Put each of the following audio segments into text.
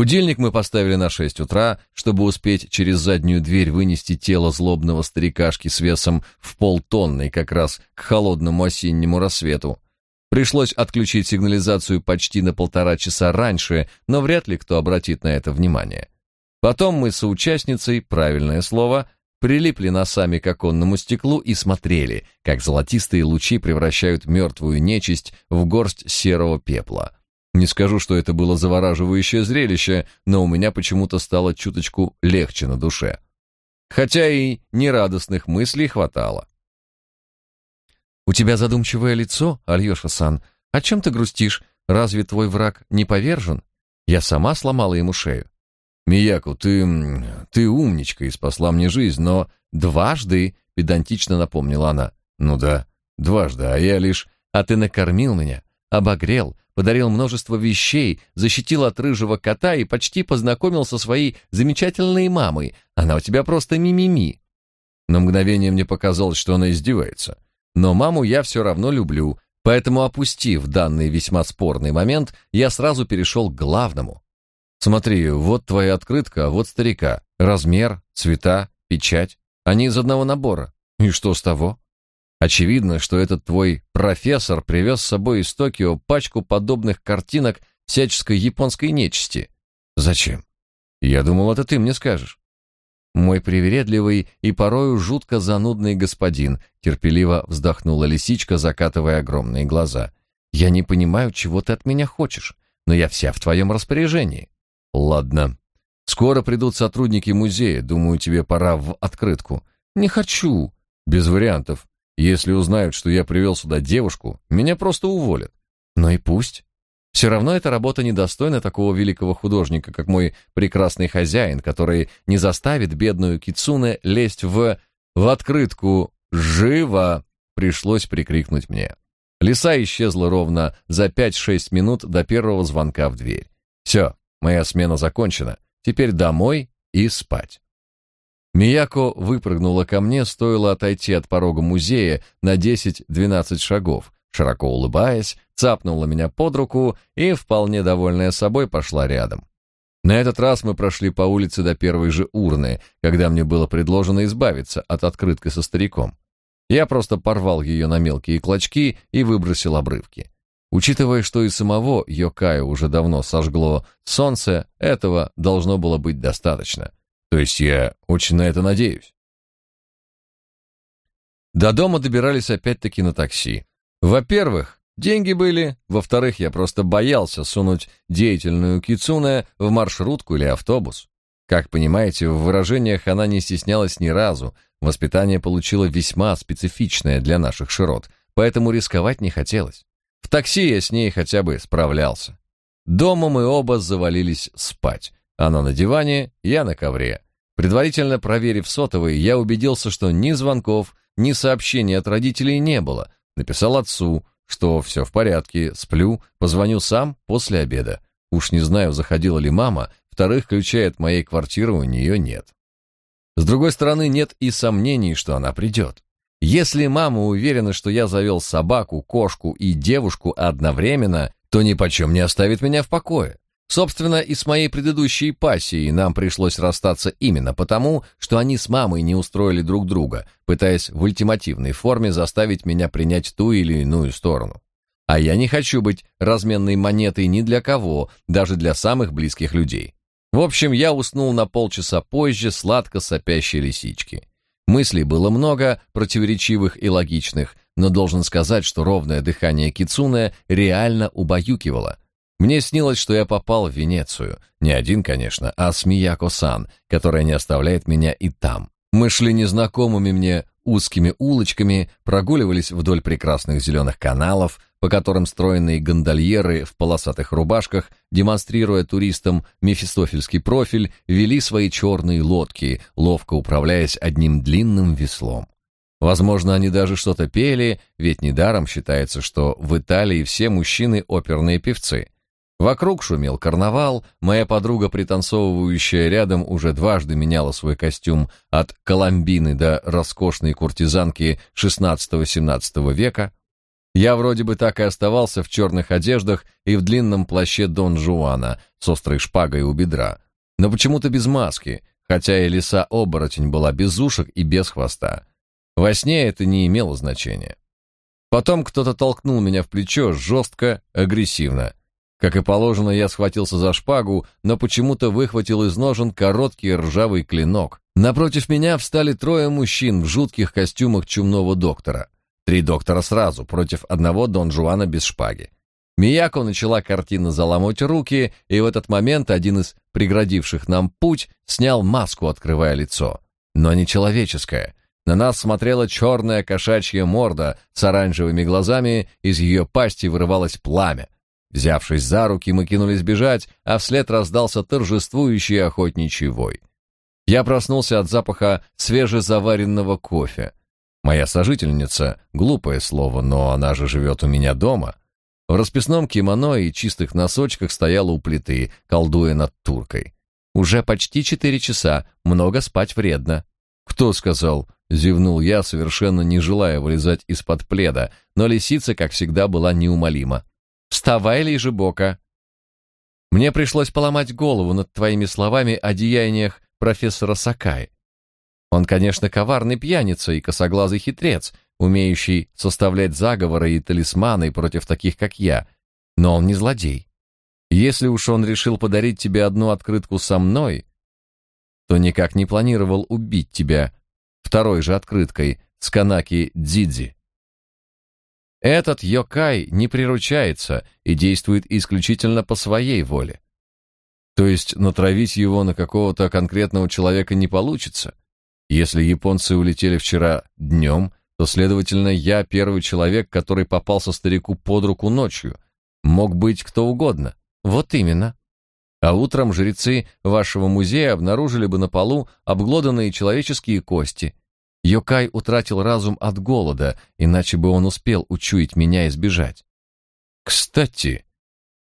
Будильник мы поставили на шесть утра, чтобы успеть через заднюю дверь вынести тело злобного старикашки с весом в полтонны как раз к холодному осеннему рассвету. Пришлось отключить сигнализацию почти на полтора часа раньше, но вряд ли кто обратит на это внимание. Потом мы с участницей, правильное слово, прилипли носами к оконному стеклу и смотрели, как золотистые лучи превращают мертвую нечисть в горсть серого пепла. Не скажу, что это было завораживающее зрелище, но у меня почему-то стало чуточку легче на душе. Хотя и нерадостных мыслей хватало. «У тебя задумчивое лицо, Альёша-сан. О чем ты грустишь? Разве твой враг не повержен? Я сама сломала ему шею. «Мияку, ты... ты умничка и спасла мне жизнь, но дважды...» — педантично напомнила она. «Ну да, дважды, а я лишь... А ты накормил меня, обогрел, подарил множество вещей, защитил от рыжего кота и почти познакомил со своей замечательной мамой. Она у тебя просто мимими». На мгновение мне показалось, что она издевается. Но маму я все равно люблю, поэтому, опустив данный весьма спорный момент, я сразу перешел к главному. Смотри, вот твоя открытка, вот старика. Размер, цвета, печать. Они из одного набора. И что с того? Очевидно, что этот твой профессор привез с собой из Токио пачку подобных картинок всяческой японской нечисти. Зачем? Я думал, это ты мне скажешь. Мой привередливый и порою жутко занудный господин, терпеливо вздохнула лисичка, закатывая огромные глаза. Я не понимаю, чего ты от меня хочешь, но я вся в твоем распоряжении. Ладно. Скоро придут сотрудники музея, думаю, тебе пора в открытку. Не хочу. Без вариантов. Если узнают, что я привел сюда девушку, меня просто уволят. Но и пусть. Все равно эта работа недостойна такого великого художника, как мой прекрасный хозяин, который не заставит бедную Кицуне лезть в... в открытку. «Живо!» — пришлось прикрикнуть мне. Лиса исчезла ровно за 5-6 минут до первого звонка в дверь. Все, Моя смена закончена. Теперь домой и спать. Мияко выпрыгнула ко мне, стоило отойти от порога музея на 10-12 шагов, широко улыбаясь, цапнула меня под руку и, вполне довольная собой, пошла рядом. На этот раз мы прошли по улице до первой же урны, когда мне было предложено избавиться от открытки со стариком. Я просто порвал ее на мелкие клочки и выбросил обрывки. Учитывая, что и самого Йокаю уже давно сожгло солнце, этого должно было быть достаточно. То есть я очень на это надеюсь. До дома добирались опять-таки на такси. Во-первых, деньги были, во-вторых, я просто боялся сунуть деятельную кицуне в маршрутку или автобус. Как понимаете, в выражениях она не стеснялась ни разу. Воспитание получило весьма специфичное для наших широт, поэтому рисковать не хотелось. В такси я с ней хотя бы справлялся. Дома мы оба завалились спать. Она на диване, я на ковре. Предварительно проверив сотовый, я убедился, что ни звонков, ни сообщений от родителей не было. Написал отцу, что все в порядке, сплю, позвоню сам после обеда. Уж не знаю, заходила ли мама, вторых ключей от моей квартиры у нее нет. С другой стороны, нет и сомнений, что она придет. Если мама уверена, что я завел собаку, кошку и девушку одновременно, то ни почем не оставит меня в покое. Собственно, и с моей предыдущей пассией нам пришлось расстаться именно потому, что они с мамой не устроили друг друга, пытаясь в ультимативной форме заставить меня принять ту или иную сторону. А я не хочу быть разменной монетой ни для кого, даже для самых близких людей. В общем, я уснул на полчаса позже сладко сопящей лисички. Мыслей было много, противоречивых и логичных, но должен сказать, что ровное дыхание Кицуне реально убаюкивало. Мне снилось, что я попал в Венецию. Не один, конечно, а с Мияко-сан, которая не оставляет меня и там. Мы шли незнакомыми мне узкими улочками, прогуливались вдоль прекрасных зеленых каналов, по которым стройные гондольеры в полосатых рубашках, демонстрируя туристам мефистофельский профиль, вели свои черные лодки, ловко управляясь одним длинным веслом. Возможно, они даже что-то пели, ведь недаром считается, что в Италии все мужчины оперные певцы. Вокруг шумел карнавал, моя подруга, пританцовывающая рядом, уже дважды меняла свой костюм от коломбины до роскошной куртизанки XVI-XVII века. Я вроде бы так и оставался в черных одеждах и в длинном плаще Дон Жуана с острой шпагой у бедра, но почему-то без маски, хотя и лиса-оборотень была без ушек и без хвоста. Во сне это не имело значения. Потом кто-то толкнул меня в плечо жестко, агрессивно. Как и положено, я схватился за шпагу, но почему-то выхватил из ножен короткий ржавый клинок. Напротив меня встали трое мужчин в жутких костюмах чумного доктора. Три доктора сразу, против одного Дон Жуана без шпаги. Мияко начала картина заламывать руки, и в этот момент один из преградивших нам путь снял маску, открывая лицо. Но не человеческое. На нас смотрела черная кошачья морда с оранжевыми глазами, из ее пасти вырывалось пламя. Взявшись за руки, мы кинулись бежать, а вслед раздался торжествующий охотничий вой. Я проснулся от запаха свежезаваренного кофе. Моя сожительница, глупое слово, но она же живет у меня дома, в расписном кимоно и чистых носочках стояла у плиты, колдуя над туркой. Уже почти четыре часа, много спать вредно. Кто сказал? Зевнул я, совершенно не желая вылезать из-под пледа, но лисица, как всегда, была неумолима. «Вставай, лежебока!» Мне пришлось поломать голову над твоими словами о деяниях профессора Сакай. Он, конечно, коварный пьяница и косоглазый хитрец, умеющий составлять заговоры и талисманы против таких, как я, но он не злодей. Если уж он решил подарить тебе одну открытку со мной, то никак не планировал убить тебя второй же открыткой с Канаки Дзидзи. Этот Йокай не приручается и действует исключительно по своей воле. То есть натравить его на какого-то конкретного человека не получится. Если японцы улетели вчера днем, то, следовательно, я первый человек, который попался старику под руку ночью. Мог быть кто угодно. Вот именно. А утром жрецы вашего музея обнаружили бы на полу обглоданные человеческие кости. Йокай утратил разум от голода, иначе бы он успел учуять меня и сбежать. Кстати,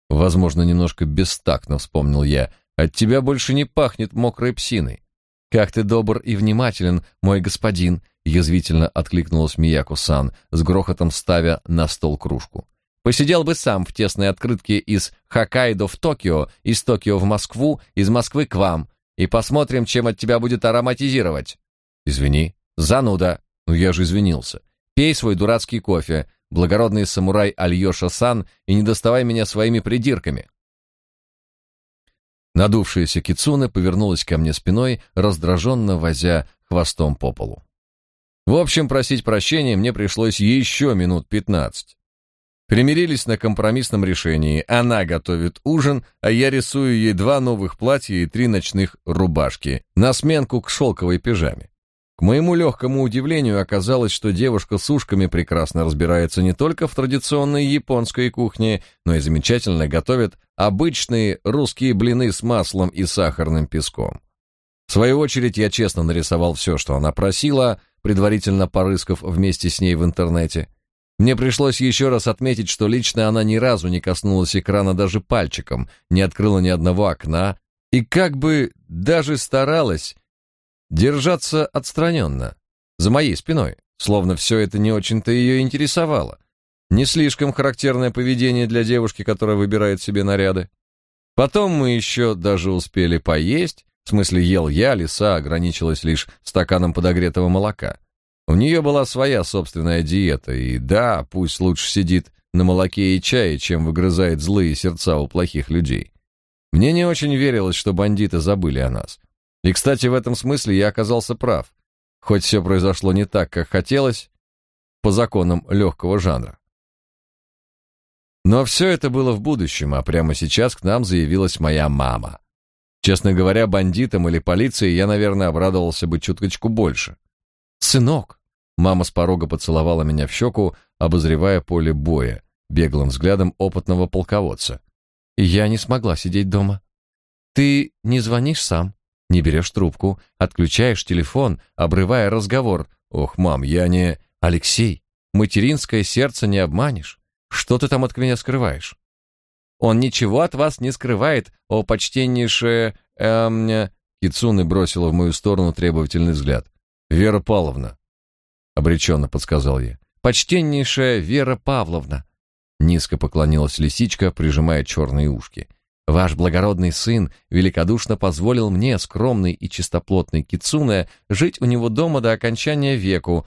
возможно, немножко бестактно вспомнил я, от тебя больше не пахнет мокрой псиной. «Как ты добр и внимателен, мой господин!» — язвительно откликнулась Мияко-сан, с грохотом ставя на стол кружку. «Посидел бы сам в тесной открытке из Хоккайдо в Токио, из Токио в Москву, из Москвы к вам, и посмотрим, чем от тебя будет ароматизировать». «Извини, зануда!» «Ну я же извинился. Пей свой дурацкий кофе, благородный самурай Альёша-сан, и не доставай меня своими придирками». Надувшаяся кицуна повернулась ко мне спиной, раздраженно возя хвостом по полу. В общем, просить прощения мне пришлось еще минут пятнадцать. Примирились на компромиссном решении. Она готовит ужин, а я рисую ей два новых платья и три ночных рубашки на сменку к шелковой пижаме. К моему легкому удивлению оказалось, что девушка с ушками прекрасно разбирается не только в традиционной японской кухне, но и замечательно готовит обычные русские блины с маслом и сахарным песком. В свою очередь я честно нарисовал все, что она просила, предварительно порыскав вместе с ней в интернете. Мне пришлось еще раз отметить, что лично она ни разу не коснулась экрана даже пальчиком, не открыла ни одного окна и как бы даже старалась держаться отстраненно, за моей спиной, словно все это не очень-то ее интересовало. Не слишком характерное поведение для девушки, которая выбирает себе наряды. Потом мы еще даже успели поесть, в смысле ел я, лиса ограничилась лишь стаканом подогретого молока. У нее была своя собственная диета, и да, пусть лучше сидит на молоке и чае, чем выгрызает злые сердца у плохих людей. Мне не очень верилось, что бандиты забыли о нас. И, кстати, в этом смысле я оказался прав. Хоть все произошло не так, как хотелось, по законам легкого жанра. Но все это было в будущем, а прямо сейчас к нам заявилась моя мама. Честно говоря, бандитам или полиции я, наверное, обрадовался бы чуточку больше. «Сынок!» Мама с порога поцеловала меня в щеку, обозревая поле боя, беглым взглядом опытного полководца. Я не смогла сидеть дома. «Ты не звонишь сам?» Не берешь трубку, отключаешь телефон, обрывая разговор. Ох, мам, я не... Алексей, материнское сердце не обманешь. Что ты там от меня скрываешь? Он ничего от вас не скрывает, о почтеннейшее... Эм... Кицуны бросила в мою сторону требовательный взгляд. Вера Павловна, обреченно подсказал я. почтеннейшая Вера Павловна. Низко поклонилась лисичка, прижимая черные ушки. Ваш благородный сын великодушно позволил мне, скромный и чистоплотный кицуне, жить у него дома до окончания веку,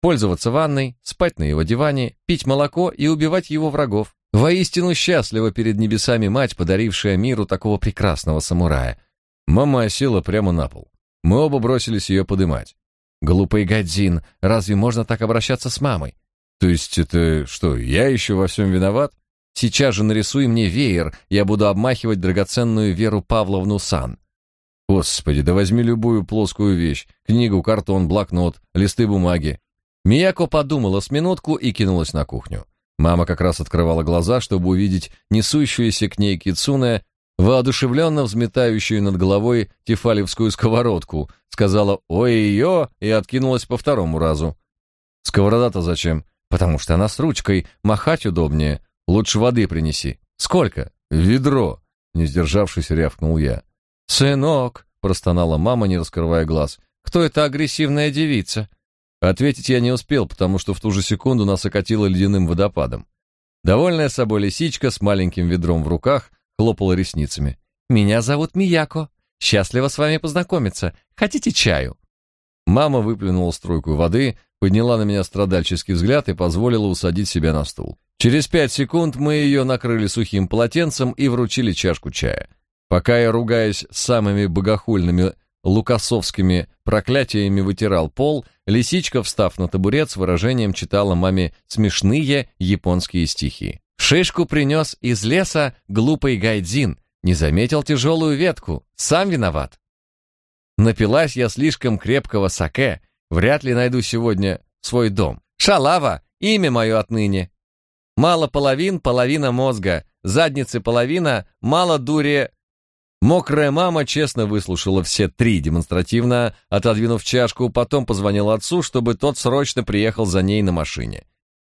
пользоваться ванной, спать на его диване, пить молоко и убивать его врагов. Воистину счастлива перед небесами мать, подарившая миру такого прекрасного самурая. Мама села прямо на пол. Мы оба бросились ее подымать. Глупый Гадзин, разве можно так обращаться с мамой? То есть это что, я еще во всем виноват? Сейчас же нарисуй мне веер, я буду обмахивать драгоценную Веру Павловну Сан. Господи, да возьми любую плоскую вещь: книгу, картон, блокнот, листы бумаги. Мияко подумала с минутку и кинулась на кухню. Мама как раз открывала глаза, чтобы увидеть несущуюся к ней кицуне, воодушевленно взметающую над головой тефалевскую сковородку, сказала «Ой-ё!» и откинулась по второму разу. «Сковорода-то зачем?» «Потому что она с ручкой, махать удобнее. Лучше воды принеси». «Сколько?» «Ведро!» Не сдержавшись, рявкнул я. «Сынок!» — простонала мама, не раскрывая глаз. «Кто эта агрессивная девица?» Ответить я не успел, потому что в ту же секунду нас окатило ледяным водопадом. Довольная собой лисичка с маленьким ведром в руках хлопала ресницами. «Меня зовут Мияко. Счастливо с вами познакомиться. Хотите чаю?» Мама выплюнула струйку воды, подняла на меня страдальческий взгляд и позволила усадить себя на стул. Через пять секунд мы ее накрыли сухим полотенцем и вручили чашку чая. Пока я, ругаясь самыми богохульными лукасовскими проклятиями вытирал пол, лисичка, встав на табурет, с выражением читала маме смешные японские стихи. «Шишку принес из леса глупый гайдзин, не заметил тяжелую ветку, сам виноват». Напилась я слишком крепкого саке, вряд ли найду сегодня свой дом. Шалава, имя мое отныне. Мало половин, половина мозга, задницы половина, мало дури Мокрая мама честно выслушала все три демонстративно, отодвинув чашку, потом позвонила отцу, чтобы тот срочно приехал за ней на машине.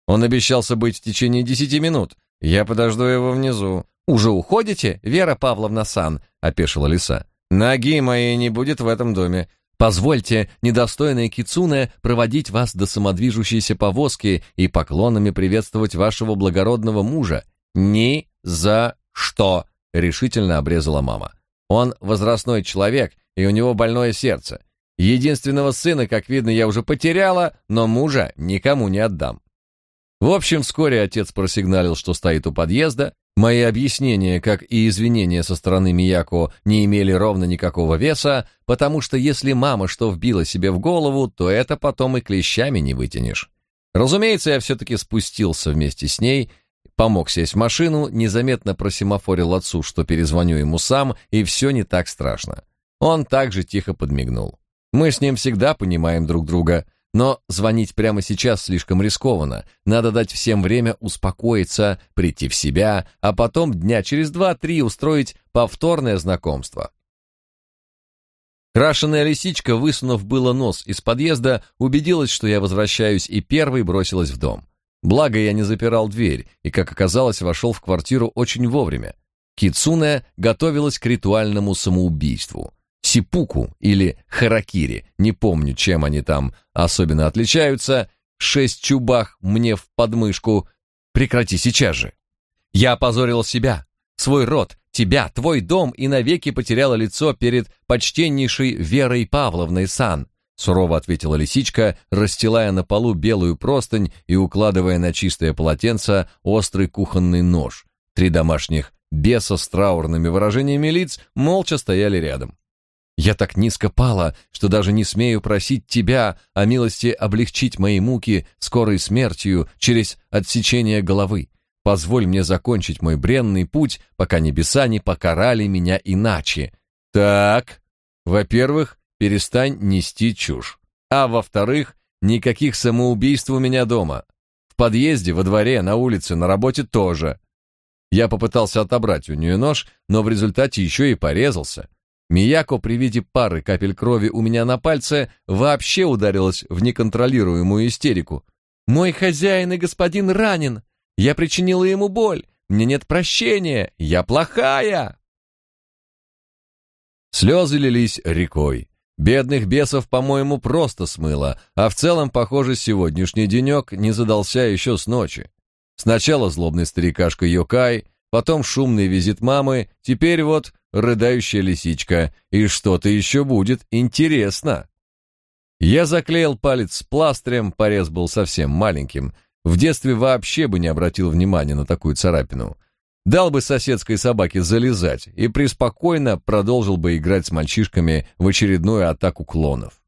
Он обещался быть в течение десяти минут. Я подожду его внизу. Уже уходите, Вера Павловна Сан, опешила лиса. Ноги моей не будет в этом доме. Позвольте, недостойная кицуне, проводить вас до самодвижущейся повозки и поклонами приветствовать вашего благородного мужа. Ни за что, решительно обрезала мама. Он возрастной человек, и у него больное сердце. Единственного сына, как видно, я уже потеряла, но мужа никому не отдам. В общем, вскоре отец просигналил, что стоит у подъезда. Мои объяснения, как и извинения со стороны Мияко, не имели ровно никакого веса, потому что если мама что вбила себе в голову, то это потом и клещами не вытянешь. Разумеется, я все-таки спустился вместе с ней Помог сесть в машину, незаметно просимофорил отцу, что перезвоню ему сам, и все не так страшно. Он также тихо подмигнул. Мы с ним всегда понимаем друг друга, но звонить прямо сейчас слишком рискованно. Надо дать всем время успокоиться, прийти в себя, а потом дня через два-три устроить повторное знакомство. Крашеная лисичка, высунув было нос из подъезда, убедилась, что я возвращаюсь, и первой бросилась в дом. Благо я не запирал дверь и, как оказалось, вошел в квартиру очень вовремя. Кицуне готовилась к ритуальному самоубийству. Сипуку или харакири, не помню, чем они там особенно отличаются, шесть чубах мне в подмышку. Прекрати сейчас же. Я опозорил себя, свой род, тебя, твой дом и навеки потеряла лицо перед почтеннейшей Верой Павловной Сан сурово ответила лисичка, расстилая на полу белую простынь и укладывая на чистое полотенце острый кухонный нож. Три домашних беса с траурными выражениями лиц молча стояли рядом. Я так низко пала, что даже не смею просить тебя о милости облегчить мои муки скорой смертью через отсечение головы. Позволь мне закончить мой бренный путь, пока небеса не покарали меня иначе. Так, во-первых, перестань нести чушь. А во-вторых, никаких самоубийств у меня дома. В подъезде, во дворе, на улице, на работе тоже. Я попытался отобрать у нее нож, но в результате еще и порезался. Мияко при виде пары капель крови у меня на пальце вообще ударилась в неконтролируемую истерику. «Мой хозяин и господин ранен! Я причинила ему боль! Мне нет прощения! Я плохая!» Слезы лились рекой. Бедных бесов, по-моему, просто смыло, а в целом, похоже, сегодняшний денек не задался еще с ночи. Сначала злобный старикашка Йокай, потом шумный визит мамы, теперь вот рыдающая лисичка, и что-то еще будет интересно. Я заклеил палец пластырем, порез был совсем маленьким. В детстве вообще бы не обратил внимания на такую царапину. Дал бы соседской собаке залезать и преспокойно продолжил бы играть с мальчишками в очередную атаку клонов.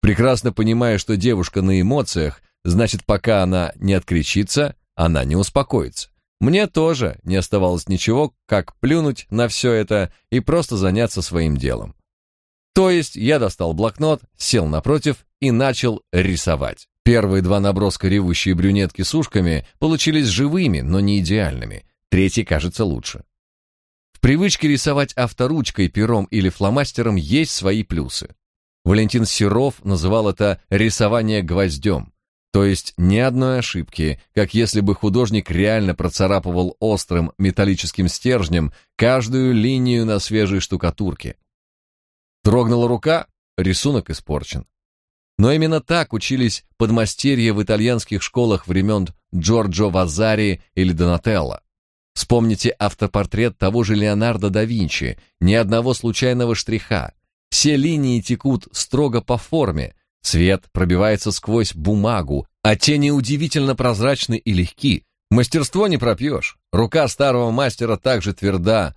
Прекрасно понимая, что девушка на эмоциях, значит, пока она не откричится, она не успокоится. Мне тоже не оставалось ничего, как плюнуть на все это и просто заняться своим делом. То есть я достал блокнот, сел напротив и начал рисовать. Первые два наброска ревущие брюнетки с ушками получились живыми, но не идеальными. Третий кажется лучше. В привычке рисовать авторучкой, пером или фломастером есть свои плюсы. Валентин Серов называл это «рисование гвоздем», то есть ни одной ошибки, как если бы художник реально процарапывал острым металлическим стержнем каждую линию на свежей штукатурке. Дрогнула рука, рисунок испорчен. Но именно так учились подмастерья в итальянских школах времен Джорджо Вазари или Донателло. Вспомните автопортрет того же Леонардо да Винчи, ни одного случайного штриха. Все линии текут строго по форме, цвет пробивается сквозь бумагу, а тени удивительно прозрачны и легки. Мастерство не пропьешь. Рука старого мастера также тверда,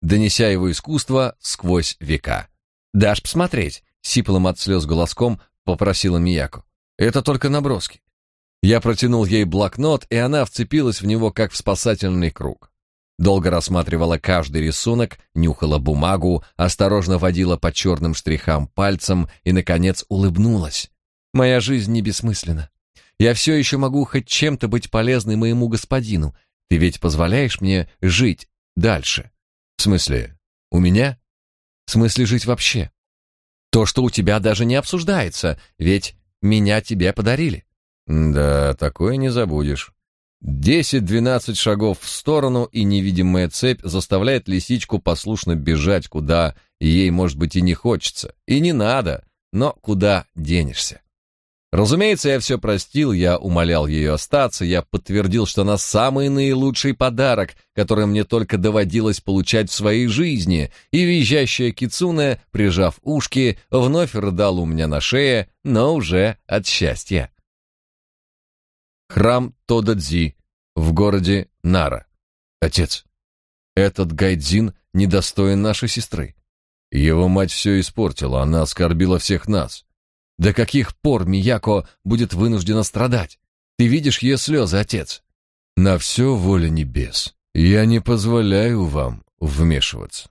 донеся его искусство сквозь века. «Дашь посмотреть?» — сиплым от слез голоском попросила Мияко. «Это только наброски». Я протянул ей блокнот, и она вцепилась в него, как в спасательный круг. Долго рассматривала каждый рисунок, нюхала бумагу, осторожно водила по черным штрихам пальцем и, наконец, улыбнулась. «Моя жизнь не бессмысленна. Я все еще могу хоть чем-то быть полезной моему господину. Ты ведь позволяешь мне жить дальше?» «В смысле, у меня?» В смысле жить вообще? То, что у тебя даже не обсуждается, ведь меня тебе подарили. Да, такое не забудешь. Десять-двенадцать шагов в сторону, и невидимая цепь заставляет лисичку послушно бежать, куда ей, может быть, и не хочется. И не надо, но куда денешься. Разумеется, я все простил, я умолял ее остаться, я подтвердил, что она самый наилучший подарок, который мне только доводилось получать в своей жизни, и визжащая кицуне, прижав ушки, вновь рыдала у меня на шее, но уже от счастья. Храм Тодадзи в городе Нара. Отец, этот гайдзин недостоин нашей сестры. Его мать все испортила, она оскорбила всех нас. До каких пор Мияко будет вынуждена страдать? Ты видишь ее слезы, отец? На все воля небес. Я не позволяю вам вмешиваться.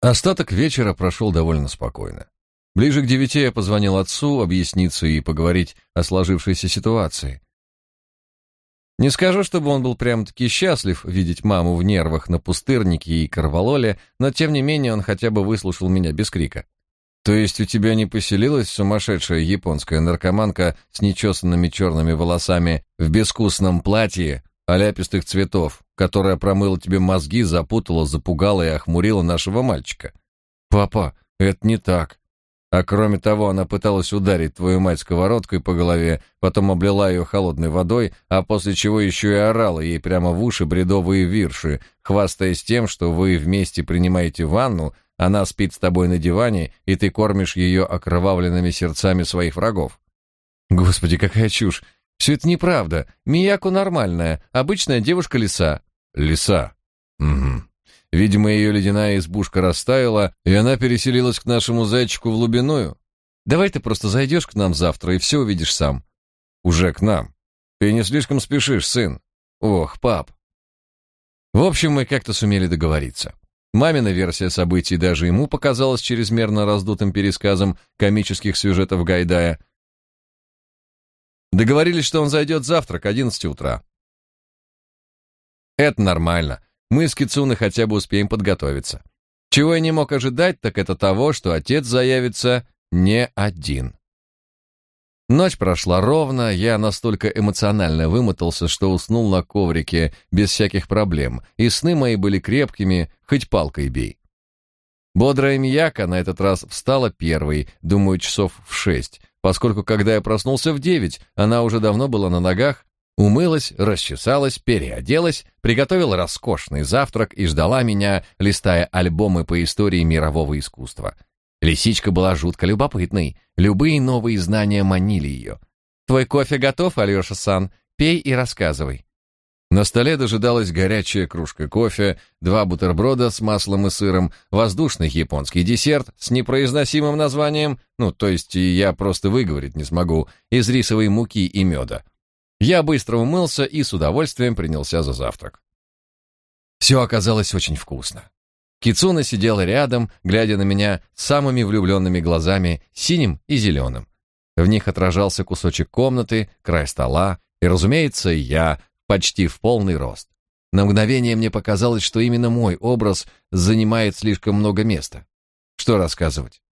Остаток вечера прошел довольно спокойно. Ближе к девяти я позвонил отцу объясниться и поговорить о сложившейся ситуации. Не скажу, чтобы он был прям-таки счастлив видеть маму в нервах на пустырнике и корвалоле, но тем не менее он хотя бы выслушал меня без крика. То есть у тебя не поселилась сумасшедшая японская наркоманка с нечесанными черными волосами в безвкусном платье оляпистых цветов, которая промыла тебе мозги, запутала, запугала и охмурила нашего мальчика? Папа, это не так. А кроме того, она пыталась ударить твою мать сковородкой по голове, потом облила ее холодной водой, а после чего еще и орала ей прямо в уши бредовые вирши, хвастаясь тем, что вы вместе принимаете ванну, она спит с тобой на диване, и ты кормишь ее окровавленными сердцами своих врагов. Господи, какая чушь! Все это неправда. Мияку нормальная, обычная девушка-лиса. Лиса. Угу. Видимо, ее ледяная избушка растаяла, и она переселилась к нашему зайчику в Лубиную. Давай ты просто зайдешь к нам завтра и все увидишь сам. Уже к нам. Ты не слишком спешишь, сын. Ох, пап. В общем, мы как-то сумели договориться. Мамина версия событий даже ему показалась чрезмерно раздутым пересказом комических сюжетов Гайдая. Договорились, что он зайдет завтра к 11 утра. Это нормально. Мы с Кицуной хотя бы успеем подготовиться. Чего я не мог ожидать, так это того, что отец заявится не один. Ночь прошла ровно, я настолько эмоционально вымотался, что уснул на коврике без всяких проблем, и сны мои были крепкими, хоть палкой бей. Бодрая Мияка на этот раз встала первой, думаю, часов в шесть, поскольку когда я проснулся в девять, она уже давно была на ногах, умылась, расчесалась, переоделась, приготовила роскошный завтрак и ждала меня, листая альбомы по истории мирового искусства. Лисичка была жутко любопытной, любые новые знания манили ее. «Твой кофе готов, Алеша-сан? Пей и рассказывай». На столе дожидалась горячая кружка кофе, два бутерброда с маслом и сыром, воздушный японский десерт с непроизносимым названием, ну, то есть я просто выговорить не смогу, из рисовой муки и меда. Я быстро умылся и с удовольствием принялся за завтрак. Все оказалось очень вкусно. Кицуна сидела рядом, глядя на меня самыми влюбленными глазами, синим и зеленым. В них отражался кусочек комнаты, край стола, и, разумеется, я, почти в полный рост. На мгновение мне показалось, что именно мой образ занимает слишком много места. Что рассказывать?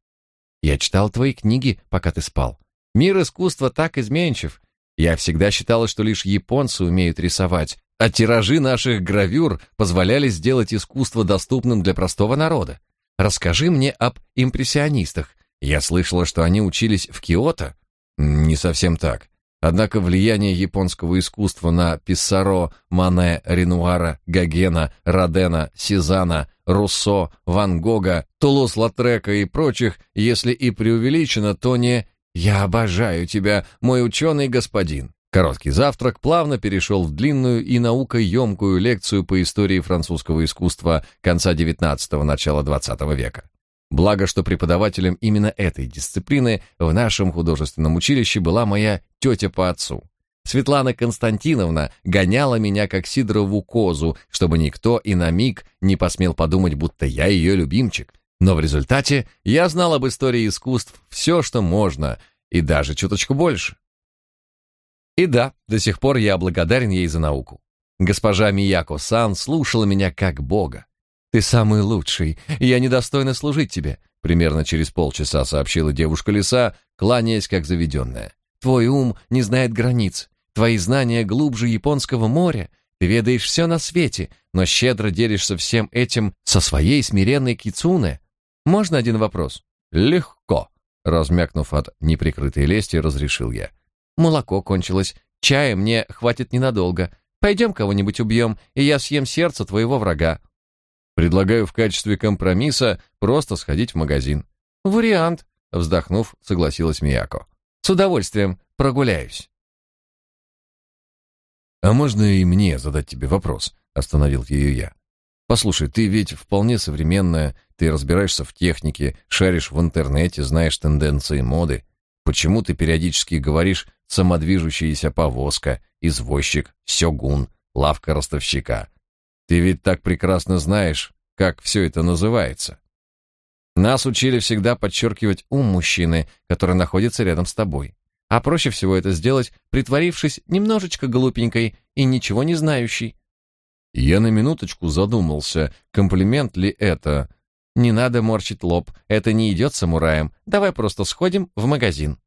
Я читал твои книги, пока ты спал. Мир искусства так изменчив. Я всегда считала, что лишь японцы умеют рисовать, а тиражи наших гравюр позволяли сделать искусство доступным для простого народа. Расскажи мне об импрессионистах. Я слышала, что они учились в Киото. Не совсем так. Однако влияние японского искусства на Писсаро, Мане, Ренуара, Гогена, Родена, Сезана, Руссо, Ван Гога, Тулус-Латрека и прочих, если и преувеличено, то не «Я обожаю тебя, мой ученый господин». Короткий завтрак плавно перешел в длинную и наукоемкую лекцию по истории французского искусства конца XIX – начала XX века. Благо, что преподавателем именно этой дисциплины в нашем художественном училище была моя тетя по отцу. Светлана Константиновна гоняла меня как Сидорову козу, чтобы никто и на миг не посмел подумать, будто я ее любимчик. Но в результате я знал об истории искусств все, что можно, и даже чуточку больше. И да, до сих пор я благодарен ей за науку. Госпожа Мияко-сан слушала меня как бога. «Ты самый лучший, и я недостойна служить тебе», примерно через полчаса сообщила девушка лиса, кланяясь как заведенная. «Твой ум не знает границ, твои знания глубже японского моря, ты ведаешь все на свете, но щедро делишься всем этим со своей смиренной кицуне. Можно один вопрос?» «Легко», размякнув от неприкрытой лести, разрешил я. «Молоко кончилось, чая мне хватит ненадолго. Пойдем кого-нибудь убьем, и я съем сердце твоего врага». Предлагаю в качестве компромисса просто сходить в магазин. Вариант, вздохнув, согласилась Мияко. С удовольствием прогуляюсь. А можно и мне задать тебе вопрос, остановил ее я. Послушай, ты ведь вполне современная, ты разбираешься в технике, шаришь в интернете, знаешь тенденции моды. Почему ты периодически говоришь самодвижущаяся повозка, извозчик, сёгун, лавка ростовщика? Ты ведь так прекрасно знаешь, как все это называется. Нас учили всегда подчеркивать ум мужчины, который находится рядом с тобой. А проще всего это сделать, притворившись немножечко глупенькой и ничего не знающей. Я на минуточку задумался, комплимент ли это. Не надо морщить лоб, это не идет самураем. Давай просто сходим в магазин.